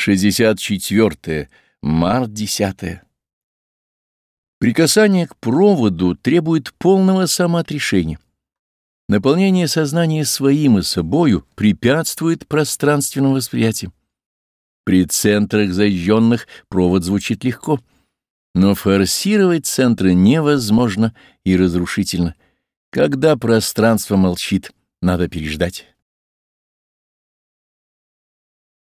64. Март 10. Прикасание к проводу требует полного самоотрешения. Наполнение сознания своим и собою препятствует пространственному восприятию. При центрах зажженных провод звучит легко, но форсировать центры невозможно и разрушительно. Когда пространство молчит, надо переждать.